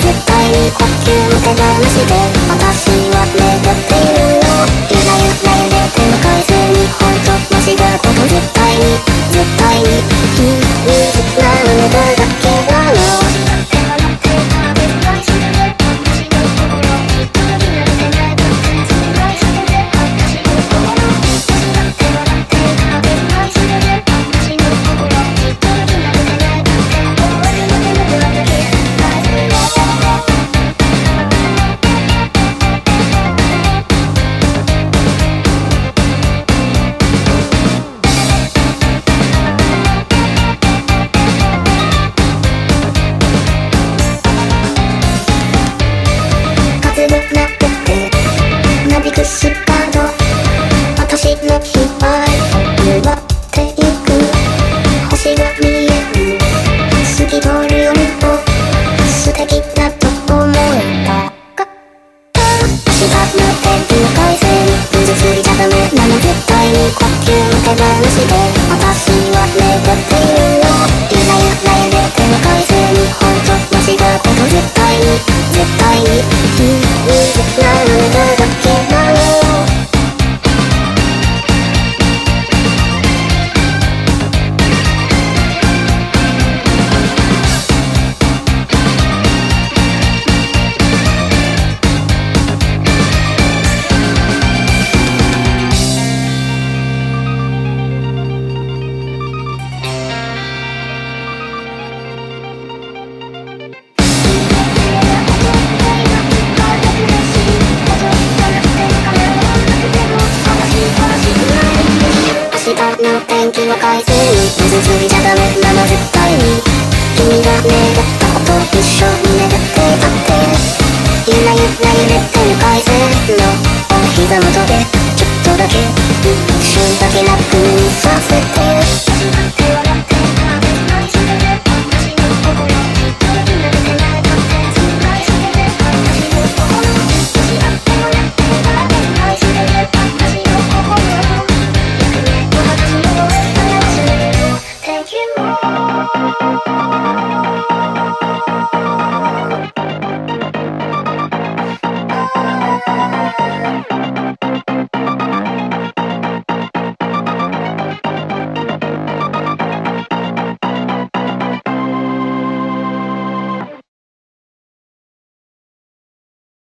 絶対に呼吸も手放して私手放して私は眠ってい。るよゆらゆら揺れても返せに本当間違ったこと絶対に絶対に君なる晴に傷ついちゃダメなの絶対に君が願ったこと一緒に願ってたってゆらゆら揺れてるのお膝元でちょっとだけ一瞬だけ楽にさせて「